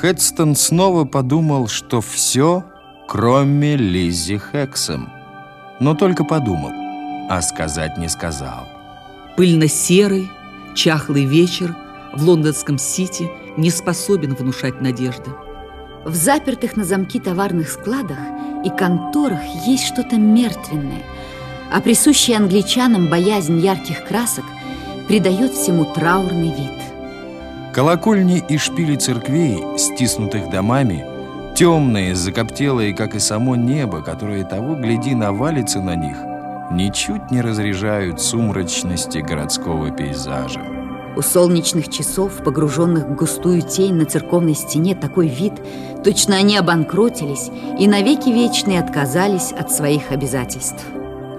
Хедстон снова подумал, что все, кроме Лиззи Хексом. Но только подумал, а сказать не сказал. Пыльно-серый, чахлый вечер в лондонском Сити не способен внушать надежды. В запертых на замки товарных складах и конторах есть что-то мертвенное, а присущая англичанам боязнь ярких красок придает всему траурный вид. Колокольни и шпили церквей, стиснутых домами, темные, закоптелые, как и само небо, которое того, гляди, навалится на них, ничуть не разряжают сумрачности городского пейзажа. У солнечных часов, погруженных в густую тень на церковной стене, такой вид, точно они обанкротились и навеки вечные отказались от своих обязательств.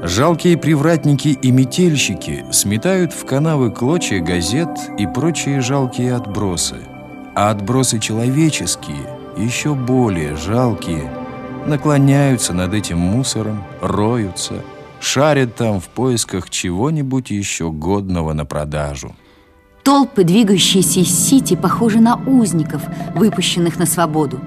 Жалкие привратники и метельщики сметают в канавы клочья газет и прочие жалкие отбросы. А отбросы человеческие, еще более жалкие, наклоняются над этим мусором, роются, шарят там в поисках чего-нибудь еще годного на продажу. Толпы, двигающиеся из Сити, похожи на узников, выпущенных на свободу.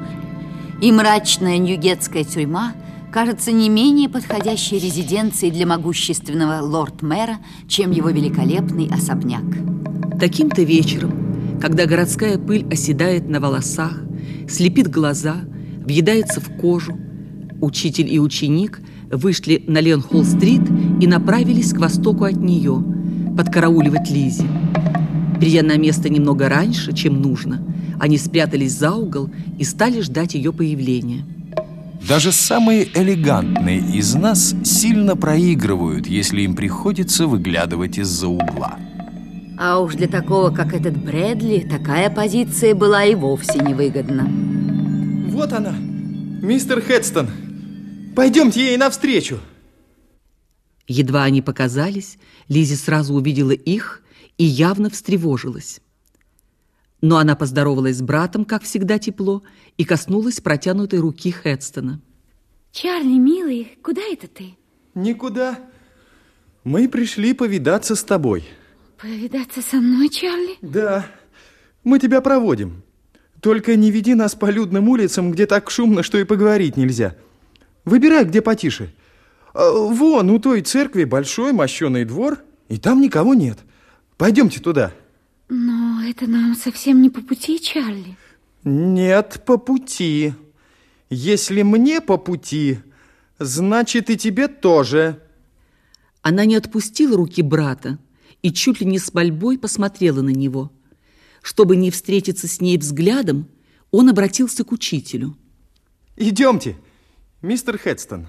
И мрачная ньюгетская тюрьма – кажется не менее подходящей резиденцией для могущественного лорд-мэра, чем его великолепный особняк. Таким-то вечером, когда городская пыль оседает на волосах, слепит глаза, въедается в кожу, учитель и ученик вышли на Ленхолл-стрит и направились к востоку от нее, подкарауливать Лизи. Придя на место немного раньше, чем нужно, они спрятались за угол и стали ждать ее появления. Даже самые элегантные из нас сильно проигрывают, если им приходится выглядывать из-за угла. А уж для такого, как этот Брэдли, такая позиция была и вовсе невыгодна. Вот она, мистер Хедстон. Пойдемте ей навстречу. Едва они показались, Лизи сразу увидела их и явно встревожилась. Но она поздоровалась с братом, как всегда тепло, и коснулась протянутой руки Хедстона. Чарли, милый, куда это ты? Никуда. Мы пришли повидаться с тобой. Повидаться со мной, Чарли? Да. Мы тебя проводим. Только не веди нас по людным улицам, где так шумно, что и поговорить нельзя. Выбирай, где потише. А, вон, у той церкви большой мощеный двор, и там никого нет. Пойдемте туда. Это нам совсем не по пути, Чарли. Нет, по пути. Если мне по пути, значит и тебе тоже. Она не отпустила руки брата и чуть ли не с мольбой посмотрела на него. Чтобы не встретиться с ней взглядом, он обратился к учителю. Идемте, мистер Хедстон.